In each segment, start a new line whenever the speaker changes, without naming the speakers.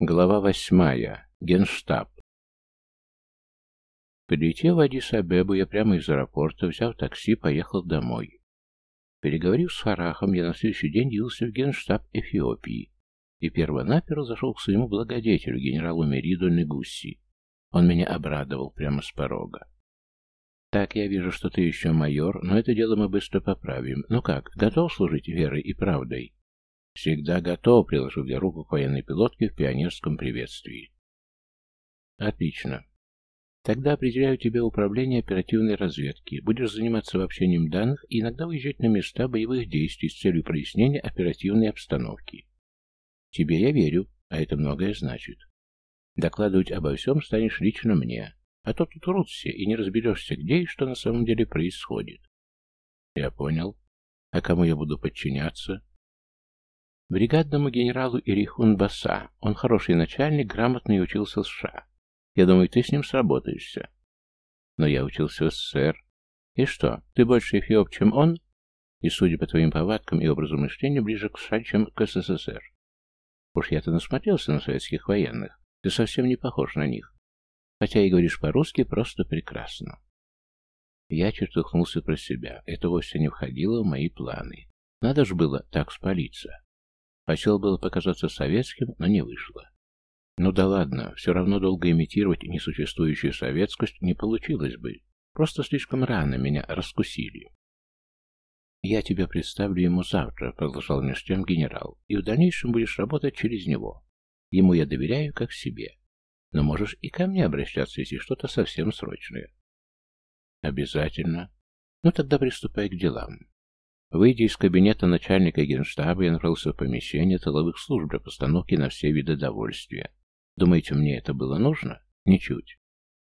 Глава восьмая. Генштаб. Прилетев в Адис-Абебу, я прямо из аэропорта, взяв такси, поехал домой. Переговорив с Фарахом, я на следующий день явился в Генштаб Эфиопии и перво-наперво зашел к своему благодетелю, генералу Мериду Негусси. Он меня обрадовал прямо с порога. «Так, я вижу, что ты еще майор, но это дело мы быстро поправим. Ну как, готов служить верой и правдой?» «Всегда готов», — приложив я руку к военной пилотке в пионерском приветствии. «Отлично. Тогда определяю тебе управление оперативной разведки. Будешь заниматься общением данных и иногда выезжать на места боевых действий с целью прояснения оперативной обстановки. Тебе я верю, а это многое значит. Докладывать обо всем станешь лично мне, а то тут врут все, и не разберешься, где и что на самом деле происходит. Я понял. А кому я буду подчиняться? Бригадному генералу Ирихун Баса. Он хороший начальник, грамотный учился в США. Я думаю, ты с ним сработаешься. Но я учился в СССР. И что, ты больше эфиоп, чем он? И, судя по твоим повадкам и образу мышления, ближе к США, чем к СССР. Уж я-то насмотрелся на советских военных. Ты совсем не похож на них. Хотя и говоришь по-русски просто прекрасно. Я чертыхнулся про себя. Это вовсе не входило в мои планы. Надо же было так спалиться. Хотел было показаться советским, но не вышло. Ну да ладно, все равно долго имитировать несуществующую советскость не получилось бы. Просто слишком рано меня раскусили. «Я тебя представлю ему завтра», — продолжал меж тем генерал, «и в дальнейшем будешь работать через него. Ему я доверяю как себе. Но можешь и ко мне обращаться, если что-то совсем срочное». «Обязательно. Ну тогда приступай к делам. Выйдя из кабинета начальника генштаба, я направился в помещение тыловых служб для постановки на все виды довольствия. Думаете, мне это было нужно? Ничуть.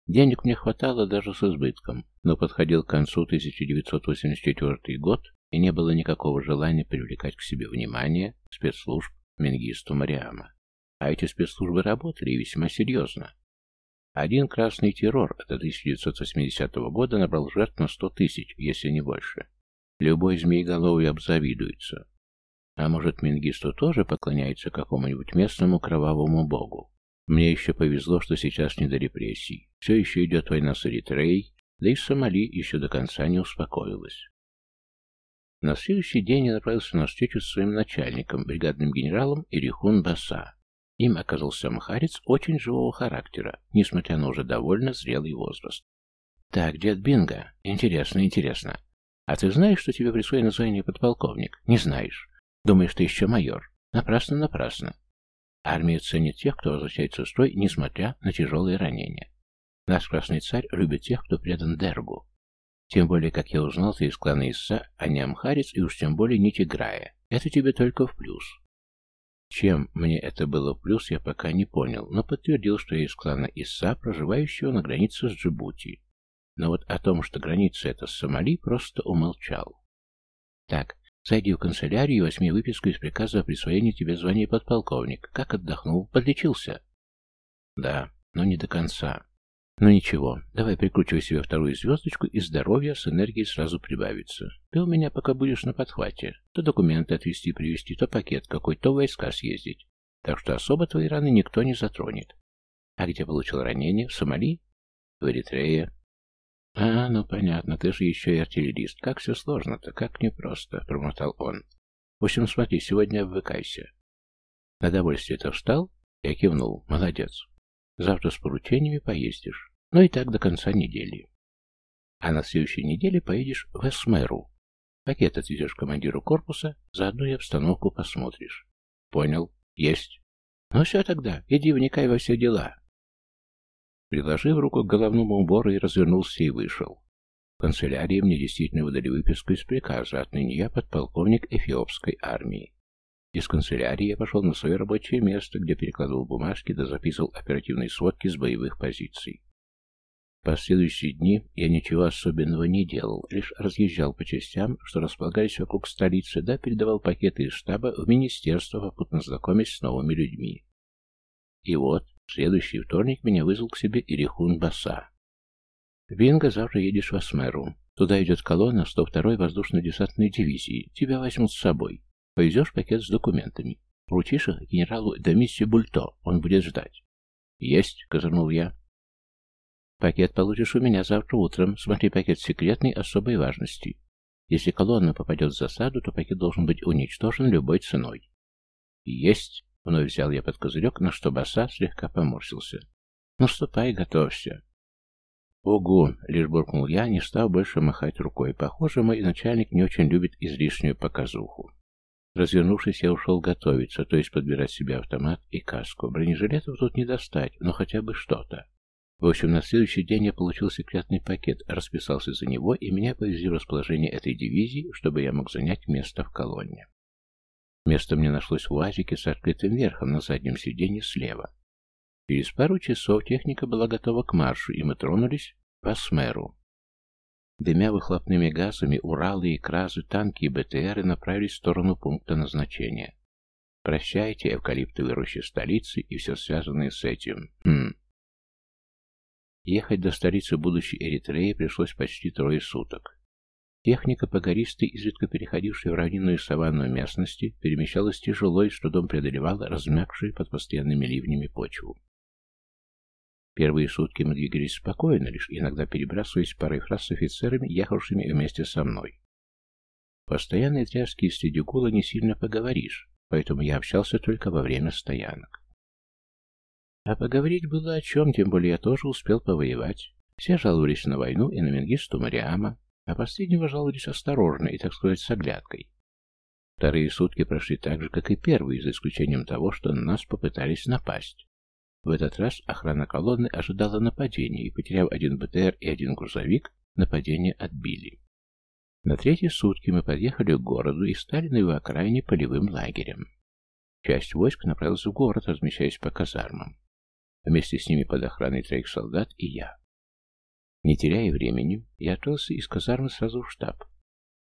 Денег мне хватало даже с избытком, но подходил к концу 1984 год, и не было никакого желания привлекать к себе внимание спецслужб Менгисту Мариама. А эти спецслужбы работали весьма серьезно. Один красный террор от 1980 года набрал жертв на 100 тысяч, если не больше. Любой змееголовый обзавидуется. А может, Мингисту тоже поклоняется какому-нибудь местному кровавому богу? Мне еще повезло, что сейчас не до репрессий. Все еще идет война с Эритреей, да и Сомали еще до конца не успокоилась. На следующий день я направился на встречу с своим начальником, бригадным генералом Ирихун Баса. Им оказался махарец очень живого характера, несмотря на уже довольно зрелый возраст. «Так, дед Бинго, интересно, интересно. А ты знаешь, что тебе присвоено звание подполковник? Не знаешь. Думаешь, ты еще майор. Напрасно, напрасно. Армия ценит тех, кто возвращается в строй, несмотря на тяжелые ранения. Наш Красный Царь любит тех, кто предан Дергу. Тем более, как я узнал, ты из клана Исса, а не Амхарец, и уж тем более не Тиграя. Это тебе только в плюс. Чем мне это было в плюс, я пока не понял, но подтвердил, что я из клана Исса, проживающего на границе с Джибути. Но вот о том, что граница это с Сомали, просто умолчал. Так, зайди в канцелярию и возьми выписку из приказа о присвоении тебе звания подполковник. Как отдохнул? Подлечился? Да, но не до конца. Ну ничего, давай прикручивай себе вторую звездочку, и здоровье с энергией сразу прибавится. Ты у меня пока будешь на подхвате. То документы отвезти, привезти, то пакет какой, то войска съездить. Так что особо твои раны никто не затронет. А где получил ранение? В Сомали? В Эритрее? «А, ну понятно, ты же еще и артиллерист. Как все сложно-то, как непросто», — промотал он. «В общем, смотри, сегодня обвыкайся». На довольствие ты встал? Я кивнул. «Молодец. Завтра с поручениями поездишь. Ну и так до конца недели. А на следующей неделе поедешь в Эсмеру. Пакет отвезешь командиру корпуса, заодно и обстановку посмотришь». «Понял. Есть». «Ну все тогда, иди вникай во все дела. Приложив руку к головному убору и развернулся и вышел. В канцелярии мне действительно выдали выписку из приказа, отныне я подполковник эфиопской армии. Из канцелярии я пошел на свое рабочее место, где перекладывал бумажки да записывал оперативные сводки с боевых позиций. В последующие дни я ничего особенного не делал, лишь разъезжал по частям, что располагались вокруг столицы, да передавал пакеты из штаба в министерство, попутно знакомясь с новыми людьми. И вот, следующий вторник меня вызвал к себе Ирихун Баса. «Бинго, завтра едешь в Асмеру. Туда идет колонна 102-й воздушно-десантной дивизии. Тебя возьмут с собой. Повезешь пакет с документами. Поручишь их генералу Домисси Бульто, он будет ждать. Есть, козырнул я. Пакет получишь у меня завтра утром. Смотри, пакет секретный особой важности. Если колонна попадет в засаду, то пакет должен быть уничтожен любой ценой. Есть, вновь взял я под козырек, на что баса слегка поморщился. Наступай, готовься. «Угу!» — лишь буркнул я, не став больше махать рукой. Похоже, мой начальник не очень любит излишнюю показуху. Развернувшись, я ушел готовиться, то есть подбирать себе автомат и каску. Бронежилетов тут не достать, но хотя бы что-то. В общем, на следующий день я получил секретный пакет, расписался за него, и меня повезли в расположение этой дивизии, чтобы я мог занять место в колонне. Место мне нашлось в УАЗике с открытым верхом на заднем сиденье слева. Через пару часов техника была готова к маршу, и мы тронулись по Смеру. Дымя выхлопными газами, Уралы и Кразы, танки и БТРы направились в сторону пункта назначения. Прощайте, эвкалиптовые рощи столицы и все связанное с этим. Хм. Ехать до столицы будущей Эритреи пришлось почти трое суток. Техника по гористой, изредка переходившей в равнинную саванную местности, перемещалась тяжело и с трудом преодолевала размягшую под постоянными ливнями почву. Первые сутки мы двигались спокойно, лишь иногда перебрасываясь парой фраз с офицерами, ехавшими вместе со мной. Постоянные тряски среди гула не сильно поговоришь, поэтому я общался только во время стоянок. А поговорить было о чем, тем более я тоже успел повоевать. Все жаловались на войну и на Менгисту Мариама, а последнего жаловались осторожно и, так сказать, с оглядкой. Вторые сутки прошли так же, как и первые, за исключением того, что на нас попытались напасть. В этот раз охрана колонны ожидала нападения, и, потеряв один БТР и один грузовик, нападение отбили. На третьи сутки мы подъехали к городу и стали на его окраине полевым лагерем. Часть войск направилась в город, размещаясь по казармам. Вместе с ними под охраной троих солдат и я. Не теряя времени, я отправился из казармы сразу в штаб.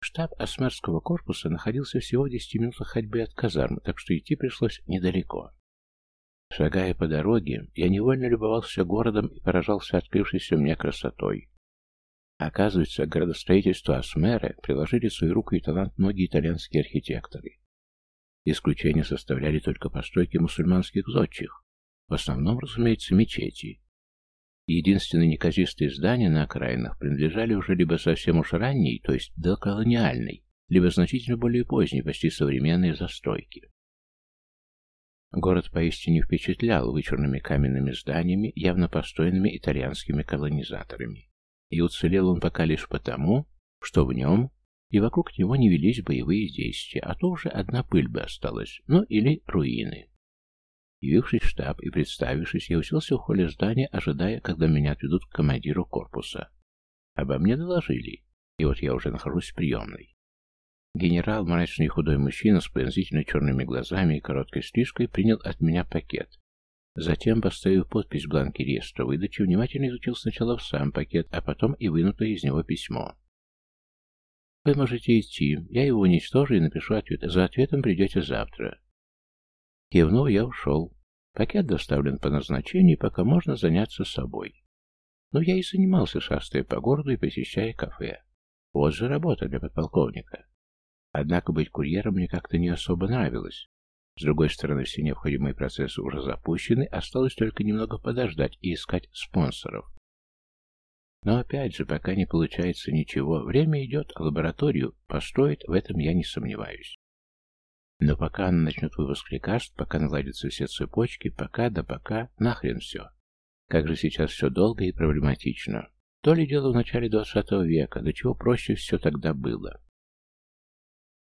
Штаб Осмарского корпуса находился всего в 10 минутах ходьбы от казармы, так что идти пришлось недалеко. Шагая по дороге, я невольно любовался городом и поражался открывшейся мне красотой. Оказывается, к градостроительству Асмеры приложили свою руку и талант многие итальянские архитекторы. Исключение составляли только постройки мусульманских зодчих, в основном, разумеется, мечети. Единственные неказистые здания на окраинах принадлежали уже либо совсем уж ранней, то есть доколониальной, либо значительно более поздней, почти современной застройки. Город поистине впечатлял вычурными каменными зданиями, явно построенными итальянскими колонизаторами. И уцелел он пока лишь потому, что в нем и вокруг него не велись боевые действия, а то уже одна пыль бы осталась, ну или руины. Явившись в штаб и представившись, я уселся в холле здания, ожидая, когда меня отведут к командиру корпуса. Обо мне доложили, и вот я уже нахожусь в приемной. Генерал, мрачный худой мужчина с пронзительно черными глазами и короткой стрижкой, принял от меня пакет. Затем, поставив подпись в бланке реестра выдачи, внимательно изучил сначала сам пакет, а потом и вынутое из него письмо. «Вы можете идти. Я его уничтожу и напишу ответ. За ответом придете завтра». Кивнув, я ушел. Пакет доставлен по назначению, пока можно заняться собой. Но я и занимался, шастая по городу и посещая кафе. Вот же работа для подполковника. Однако быть курьером мне как-то не особо нравилось. С другой стороны, все необходимые процессы уже запущены, осталось только немного подождать и искать спонсоров. Но опять же, пока не получается ничего, время идет, а лабораторию построить, в этом я не сомневаюсь. Но пока она начнет выпуск лекарств, пока наладятся все цепочки, пока да пока, нахрен все. Как же сейчас все долго и проблематично. То ли дело в начале 20 века, до чего проще все тогда было.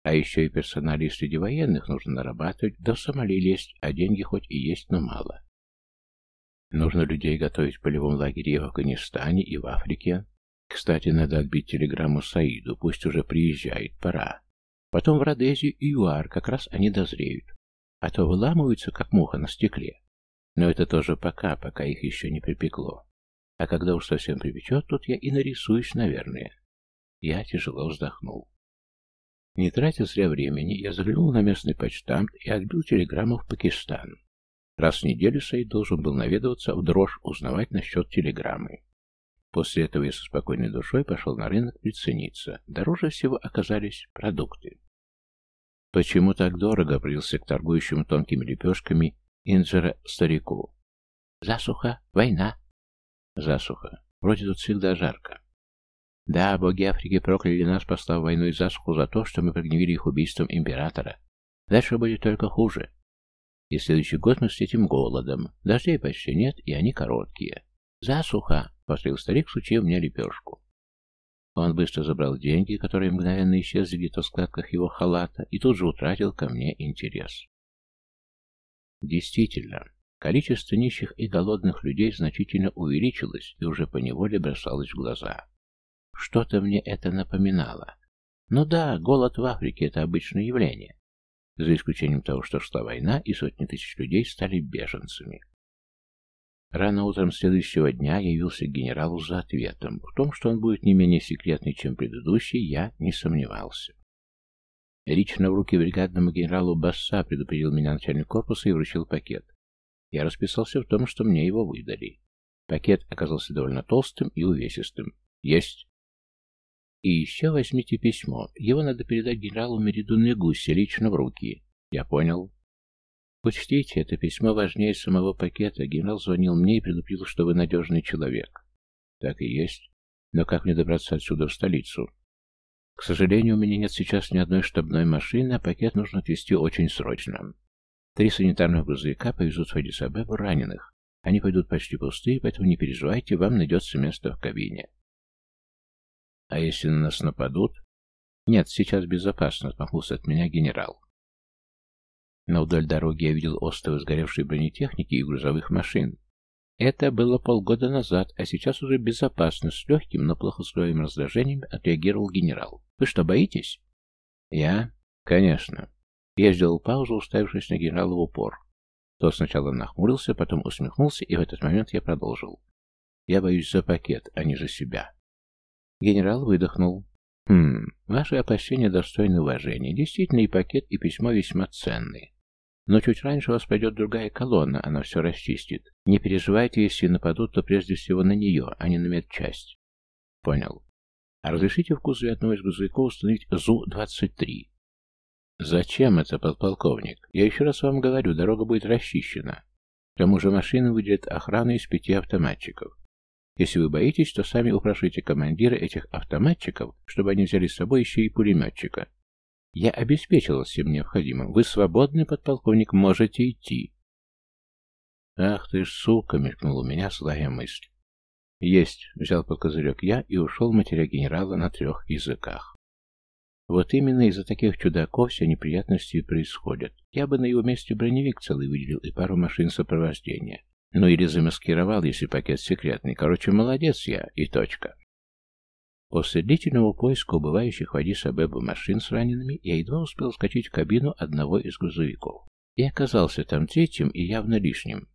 А еще и персонале среди военных нужно нарабатывать, да в Сомали лезть, а деньги хоть и есть, но мало. Нужно людей готовить в полевом лагере в Афганистане, и в Африке. Кстати, надо отбить телеграмму Саиду, пусть уже приезжает, пора. Потом в Родезию и ЮАР, как раз они дозреют. А то выламываются, как муха на стекле. Но это тоже пока, пока их еще не припекло. А когда уж совсем припечет, тут я и нарисуюсь, наверное. Я тяжело вздохнул. Не тратя зря времени, я заглянул на местный почтамт и отбил телеграмму в Пакистан. Раз в неделю Саид должен был наведываться в дрожь, узнавать насчет телеграммы. После этого я со спокойной душой пошел на рынок прицениться. Дороже всего оказались продукты. «Почему так дорого?» — обратился к торгующему тонкими лепешками Инджера старику. «Засуха, война». «Засуха. Вроде тут всегда жарко». «Да, боги Африки прокляли нас, послав войну и засуху за то, что мы прогневили их убийством императора. Дальше будет только хуже. И следующий год мы встретим голодом. Дождей почти нет, и они короткие. Засуха!» — повторил старик, сучив мне лепешку. Он быстро забрал деньги, которые мгновенно исчезли где-то в складках его халата, и тут же утратил ко мне интерес. Действительно, количество нищих и голодных людей значительно увеличилось и уже поневоле бросалось в глаза. Что-то мне это напоминало. Ну да, голод в Африке – это обычное явление. За исключением того, что шла война, и сотни тысяч людей стали беженцами. Рано утром следующего дня явился к генералу за ответом. В том, что он будет не менее секретный, чем предыдущий, я не сомневался. Лично в руки бригадному генералу Басса предупредил меня начальник корпуса и вручил пакет. Я расписался в том, что мне его выдали. Пакет оказался довольно толстым и увесистым. Есть. И еще возьмите письмо. Его надо передать генералу Мериду Негусе лично в руки. Я понял. Учтите, это письмо важнее самого пакета. Генерал звонил мне и предупредил, что вы надежный человек. Так и есть. Но как мне добраться отсюда в столицу? К сожалению, у меня нет сейчас ни одной штабной машины, а пакет нужно отвезти очень срочно. Три санитарных грузовика повезут в Адисабебу раненых. Они пойдут почти пустые, поэтому не переживайте, вам найдется место в кабине. А если на нас нападут? Нет, сейчас безопасно, отмахнулся от меня генерал. Но вдоль дороги я видел остовы сгоревшей бронетехники и грузовых машин. Это было полгода назад, а сейчас уже безопасно, с легким, но плохо строим раздражением отреагировал генерал. Вы что, боитесь? Я? Конечно. Я сделал паузу, уставившись на генерала в упор. Тот сначала нахмурился, потом усмехнулся, и в этот момент я продолжил. Я боюсь за пакет, а не за себя. Генерал выдохнул. Хм, ваши опасения достойны уважения. Действительно, и пакет, и письмо весьма ценные. Но чуть раньше у вас пойдет другая колонна, она все расчистит. Не переживайте, если нападут, то прежде всего на нее, а не на медчасть. Понял. А разрешите в кузове одного из грузовиков установить ЗУ-23? Зачем это, подполковник? Я еще раз вам говорю, дорога будет расчищена. К тому же машины выделят охрану из пяти автоматчиков. Если вы боитесь, то сами упрашивайте командира этих автоматчиков, чтобы они взяли с собой еще и пулеметчика. Я обеспечил всем необходимым. Вы свободный подполковник, можете идти. Ах ты ж, сука, мелькнула у меня злая мысль. Есть, взял под козырек я и ушел матеря генерала на трех языках. Вот именно из-за таких чудаков все неприятности и происходят. Я бы на его месте броневик целый выделил и пару машин сопровождения. Ну или замаскировал, если пакет секретный. Короче, молодец я, и точка. После длительного поиска убывающих в Адис-Абебу машин с ранеными, я едва успел скачать в кабину одного из грузовиков. И оказался там третьим и явно лишним.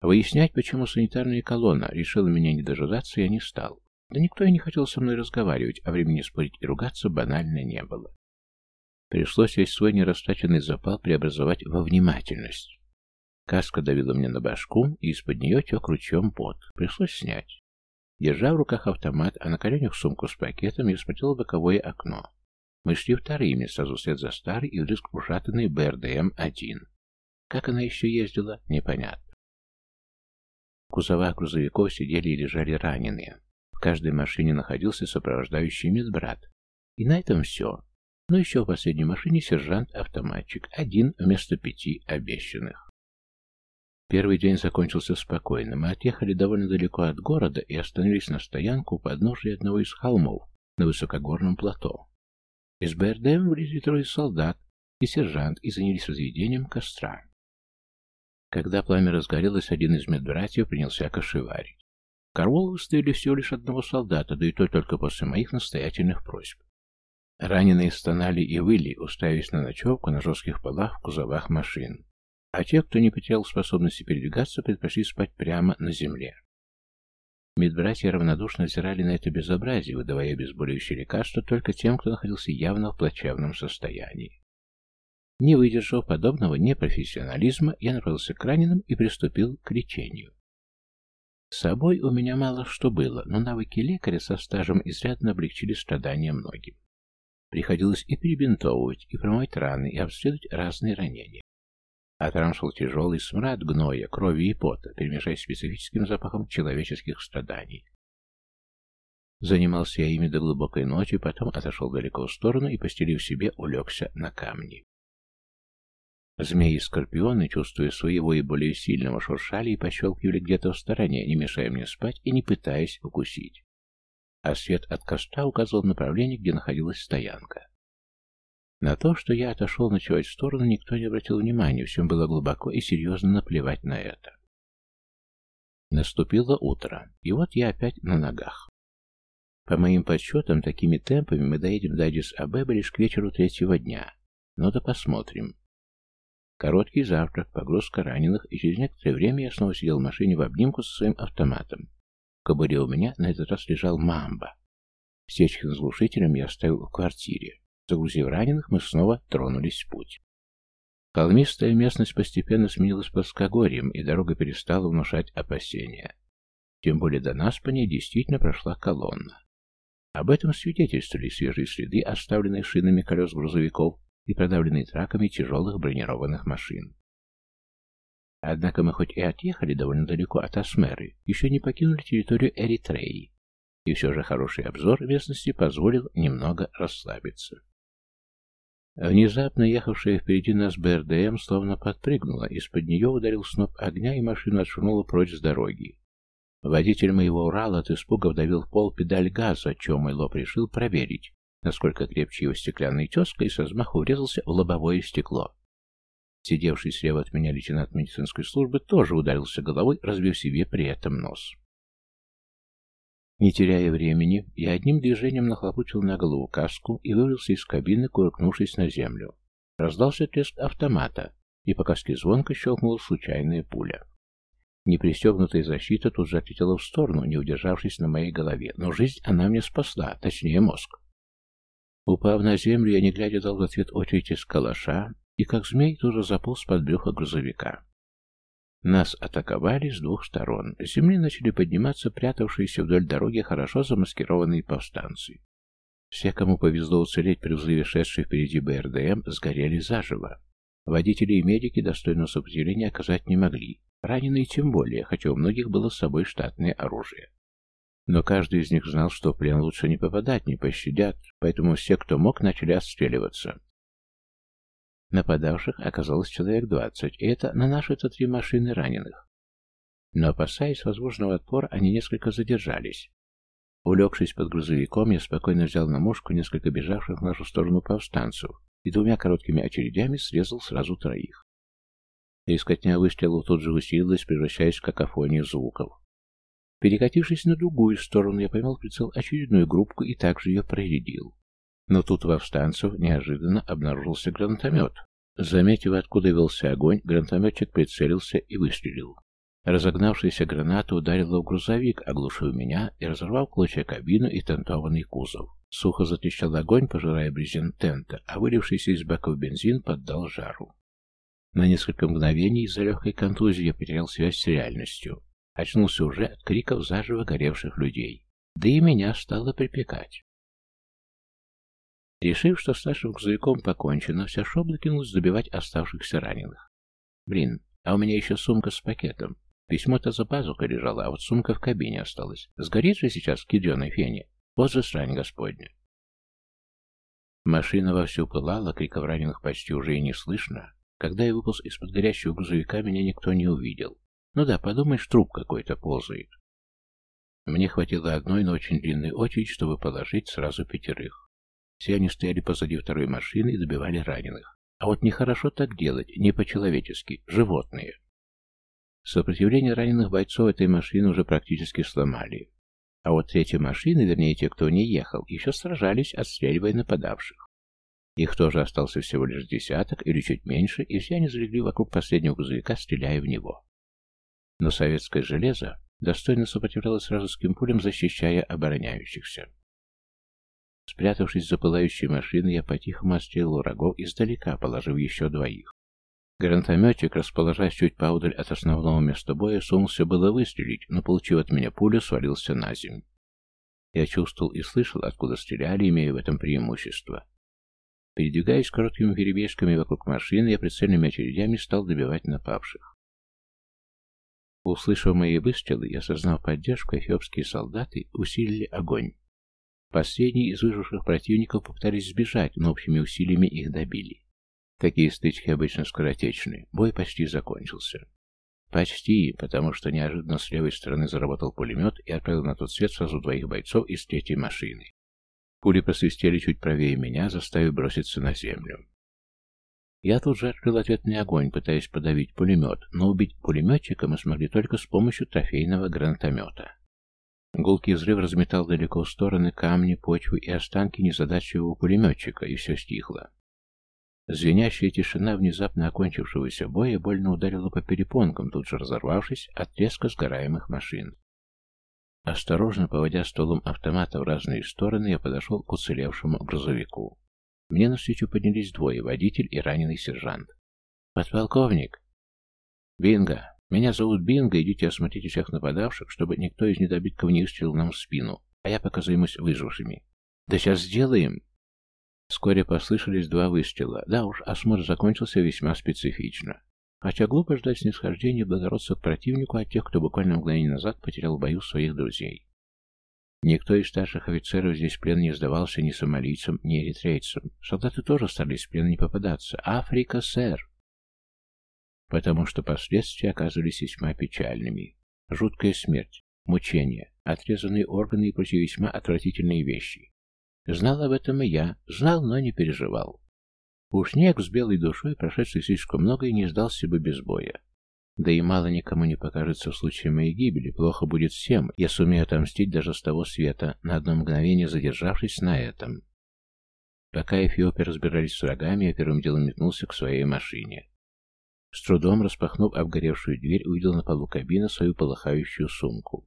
Выяснять, почему санитарная колонна решила меня не дожидаться, я не стал. Да никто и не хотел со мной разговаривать, а времени спорить и ругаться банально не было. Пришлось весь свой нерастаченный запал преобразовать во внимательность. Каска давила мне на башку, и из-под нее тек ручьем пот. Пришлось снять. Держа в руках автомат, а на коленях сумку с пакетом, я смотрел боковое окно. Мы шли вторыми, сразу вслед за старый и вдрызг ушатанный БРДМ-1. Как она еще ездила, непонятно. В кузовах грузовиков сидели и лежали раненые. В каждой машине находился сопровождающий медбрат. И на этом все. Но еще в последней машине сержант-автоматчик, один вместо пяти обещанных. Первый день закончился спокойно. Мы отъехали довольно далеко от города и остановились на стоянку у подножия одного из холмов на высокогорном плато. Из БРДМ вылезли трое солдат и сержант и занялись разведением костра. Когда пламя разгорелось, один из медбратьев принялся кошеварить. Карвол выставили всего лишь одного солдата, да и то только после моих настоятельных просьб. Раненые стонали и выли, уставясь на ночевку на жестких полах в кузовах машин. А те, кто не потерял способности передвигаться, предпочли спать прямо на земле. Медбратья равнодушно взирали на это безобразие, выдавая обезболивающие лекарства только тем, кто находился явно в плачевном состоянии. Не выдержав подобного непрофессионализма, я направился к раненым и приступил к лечению. С собой у меня мало что было, но навыки лекаря со стажем изрядно облегчили страдания многим. Приходилось и перебинтовывать, и промывать раны, и обследовать разные ранения. Там шел тяжелый смрад гноя, крови и пота, перемешаясь специфическим запахом человеческих страданий. Занимался я ими до глубокой ночи, потом отошел далеко в сторону и, постелив себе, улегся на камни. Змеи и скорпионы, чувствуя своего и более сильного, шуршали и пощелкивали где-то в стороне, не мешая мне спать и не пытаясь укусить. А свет от костра указывал направление, где находилась стоянка. На то, что я отошел ночевать в сторону, никто не обратил внимания, всем было глубоко и серьезно наплевать на это. Наступило утро, и вот я опять на ногах. По моим подсчетам, такими темпами мы доедем до Адис-Абеба лишь к вечеру третьего дня. Но да посмотрим. Короткий завтрак, погрузка раненых, и через некоторое время я снова сидел в машине в обнимку со своим автоматом. В кобуре у меня на этот раз лежал мамба. Стечкин с глушителем я оставил в квартире. Загрузив раненых, мы снова тронулись в путь. Холмистая местность постепенно сменилась плоскогорьем, и дорога перестала внушать опасения. Тем более до нас по ней действительно прошла колонна. Об этом свидетельствовали свежие следы, оставленные шинами колес грузовиков и продавленные траками тяжелых бронированных машин. Однако мы хоть и отъехали довольно далеко от Асмеры, еще не покинули территорию Эритреи, и все же хороший обзор местности позволил немного расслабиться. Внезапно ехавшая впереди нас БРДМ словно подпрыгнула, из-под нее ударил сноп огня, и машина отшвырнула прочь с дороги. Водитель моего Урала от испуга вдавил в пол педаль газа, чем мой лоб решил проверить, насколько крепче его стеклянный тезка, и со взмаху врезался в лобовое стекло. Сидевший слева от меня лейтенант медицинской службы тоже ударился головой, разбив себе при этом нос. Не теряя времени, я одним движением нахлопучил на голову каску и вывалился из кабины, куркнувшись на землю. Раздался треск автомата, и по каске звонко щелкнула случайная пуля. Непристегнутая защита тут же отлетела в сторону, не удержавшись на моей голове, но жизнь она мне спасла, точнее мозг. Упав на землю, я не глядя дал в ответ очередь из калаша, и как змей тоже заполз под брюхо грузовика. Нас атаковали с двух сторон. С земли начали подниматься прятавшиеся вдоль дороги хорошо замаскированные повстанцы. Все, кому повезло уцелеть при взрыве шедшей впереди БРДМ, сгорели заживо. Водители и медики достойного сопротивления оказать не могли. Раненые тем более, хотя у многих было с собой штатное оружие. Но каждый из них знал, что в плен лучше не попадать, не пощадят, поэтому все, кто мог, начали отстреливаться. Нападавших оказалось человек двадцать, и это на наши-то три машины раненых. Но, опасаясь возможного отпора, они несколько задержались. Улегшись под грузовиком, я спокойно взял на мушку несколько бежавших в нашу сторону повстанцев и двумя короткими очередями срезал сразу троих. Искотня выстрелов тут же усилилась, превращаясь в какофонию звуков. Перекатившись на другую сторону, я поймал прицел очередную группку и также ее проредил. Но тут во встанцев неожиданно обнаружился гранатомет. Заметив, откуда велся огонь, гранатометчик прицелился и выстрелил. Разогнавшаяся граната ударила в грузовик, оглушив меня и разорвав клочья кабину и тентованный кузов. Сухо затрещал огонь, пожирая брезент тента, а вылившийся из баков бензин поддал жару. На несколько мгновений из-за легкой контузии я потерял связь с реальностью. Очнулся уже от криков заживо горевших людей. Да и меня стало припекать. Решив, что с нашим грузовиком покончено, вся шобла кинулась забивать оставшихся раненых. Блин, а у меня еще сумка с пакетом. Письмо-то за пазухой лежало, а вот сумка в кабине осталась. Сгорит же сейчас в кеденой фене. Вот же срань господня. Машина вовсю пылала, криков раненых почти уже и не слышно. Когда я выполз из-под горящего грузовика, меня никто не увидел. Ну да, подумаешь, труп какой-то ползает. Мне хватило одной, но очень длинной очереди, чтобы положить сразу пятерых. Все они стояли позади второй машины и добивали раненых. А вот нехорошо так делать, не по-человечески, животные. Сопротивление раненых бойцов этой машины уже практически сломали. А вот третья машина, вернее те, кто не ехал, еще сражались, отстреливая нападавших. Их тоже остался всего лишь десяток или чуть меньше, и все они залегли вокруг последнего грузовика, стреляя в него. Но советское железо достойно сопротивлялось вражеским пулям, защищая обороняющихся. Спрятавшись за пылающей машиной, я по-тихому отстрелил врагов издалека, положив еще двоих. Гранатометчик, расположась чуть поудаль от основного места боя, сунулся было выстрелить, но, получив от меня пулю, свалился на землю. Я чувствовал и слышал, откуда стреляли, имея в этом преимущество. Передвигаясь короткими перебежками вокруг машины, я прицельными очередями стал добивать напавших. Услышав мои выстрелы, я осознал поддержку, эфиопские солдаты усилили огонь. Последние из выживших противников попытались сбежать, но общими усилиями их добили. Такие стычки обычно скоротечны. Бой почти закончился. Почти, потому что неожиданно с левой стороны заработал пулемет и отправил на тот свет сразу двоих бойцов из третьей машины. Пули просвистели чуть правее меня, заставив броситься на землю. Я тут же открыл ответный огонь, пытаясь подавить пулемет, но убить пулеметчика мы смогли только с помощью трофейного гранатомета. Гулкий взрыв разметал далеко в стороны камни, почву и останки незадачливого пулеметчика, и все стихло. Звенящая тишина внезапно окончившегося боя больно ударила по перепонкам, тут же разорвавшись от треска сгораемых машин. Осторожно поводя стволом автомата в разные стороны, я подошел к уцелевшему грузовику. Мне навстречу поднялись двое, водитель и раненый сержант. «Подполковник!» «Бинго! Меня зовут Бинго, идите осмотрите всех нападавших, чтобы никто из недобитков не выстрелил нам в спину, а я пока займусь выжившими». «Да сейчас сделаем!» Вскоре послышались два выстрела. Да уж, осмотр закончился весьма специфично. Хотя глупо ждать снисхождения благородства к противнику от тех, кто буквально мгновение назад потерял в бою своих друзей. Никто из старших офицеров здесь в плен не сдавался ни сомалийцам, ни эритрейцам. Солдаты тоже старались в плен не попадаться. Африка, сэр! Потому что последствия оказывались весьма печальными. Жуткая смерть, мучения, отрезанные органы и прочие весьма отвратительные вещи. Знал об этом и я, знал, но не переживал. Уж снег с белой душой, прошедший слишком много, и не сдался бы без боя. Да и мало никому не покажется в случае моей гибели, плохо будет всем, я сумею отомстить даже с того света, на одно мгновение задержавшись на этом. Пока эфиопы разбирались с врагами, я первым делом метнулся к своей машине. С трудом распахнув обгоревшую дверь, увидел на полу кабины свою полыхающую сумку.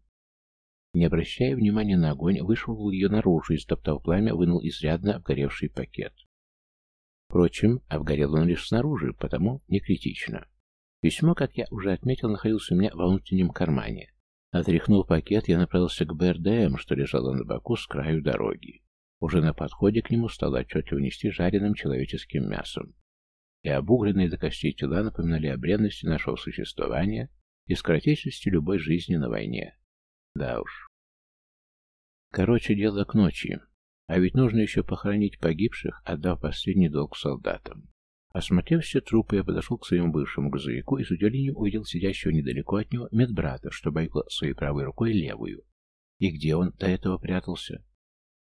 Не обращая внимания на огонь, вышел ее наружу и, стоптав пламя, вынул изрядно обгоревший пакет. Впрочем, обгорел он лишь снаружи, потому не критично. Письмо, как я уже отметил, находилось у меня во внутреннем кармане. Отряхнув пакет, я направился к БРДМ, что лежало на боку с краю дороги. Уже на подходе к нему стало отчетливо нести жареным человеческим мясом. И обугленные до костей тела напоминали о бренности нашего существования и скоротечности любой жизни на войне. Да уж. Короче, дело к ночи. А ведь нужно еще похоронить погибших, отдав последний долг солдатам. Осмотрев все трупы, я подошел к своему бывшему грузовику и с удивлением увидел сидящего недалеко от него медбрата, что бойкал своей правой рукой левую. И где он до этого прятался?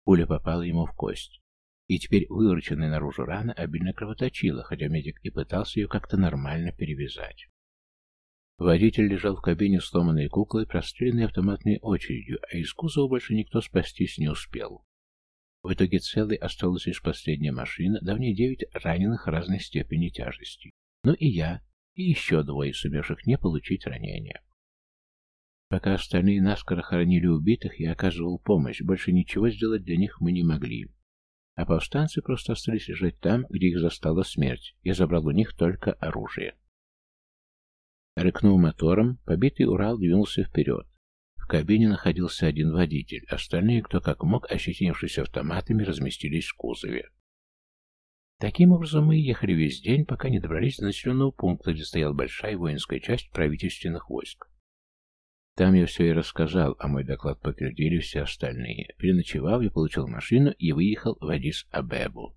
Пуля попала ему в кость. И теперь вывороченная наружу рана обильно кровоточила, хотя медик и пытался ее как-то нормально перевязать. Водитель лежал в кабине сломанной куклой, простреленной автоматной очередью, а из кузова больше никто спастись не успел. В итоге целой осталась лишь последняя машина, да девять раненых разной степени тяжести. Ну и я, и еще двое, сумевших не получить ранения. Пока остальные наскоро хоронили убитых, я оказывал помощь, больше ничего сделать для них мы не могли. А повстанцы просто остались лежать там, где их застала смерть. Я забрал у них только оружие. Рыкнув мотором, побитый Урал двинулся вперед. В кабине находился один водитель, остальные, кто как мог, ощетинившись автоматами, разместились в кузове. Таким образом, мы ехали весь день, пока не добрались до населенного пункта, где стояла большая воинская часть правительственных войск. Там я все и рассказал, а мой доклад подтвердили все остальные. Переночевал, я получил машину и выехал в Адис-Абебу.